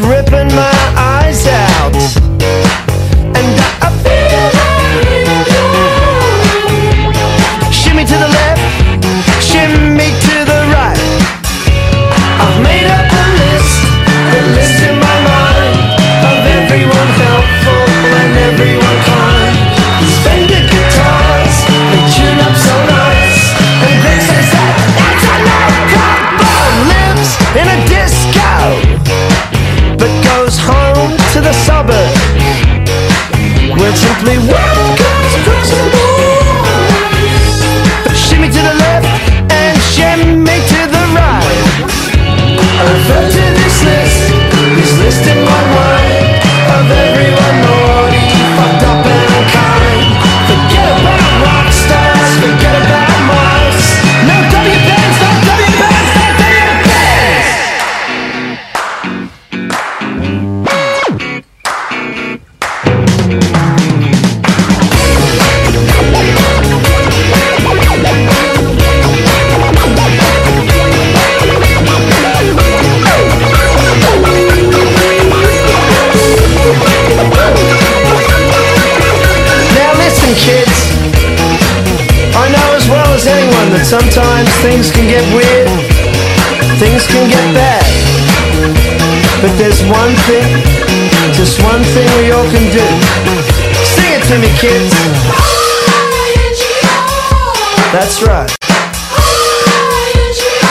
ripping my where simply goes cooks and boys. Shimmy to the left and shimmy to the right. I refer to this list, this list in my mind of everyone naughty, fucked up and unkind. Forget about rock stars, forget about mice. No W bands, no W bands, no W bands. That sometimes things can get weird, things can get bad. But there's one thing, just one thing we all can do. Sing it to me, kids. That's right.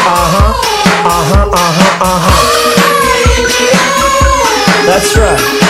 Uh huh. Uh huh. Uh huh. Uh huh. That's right.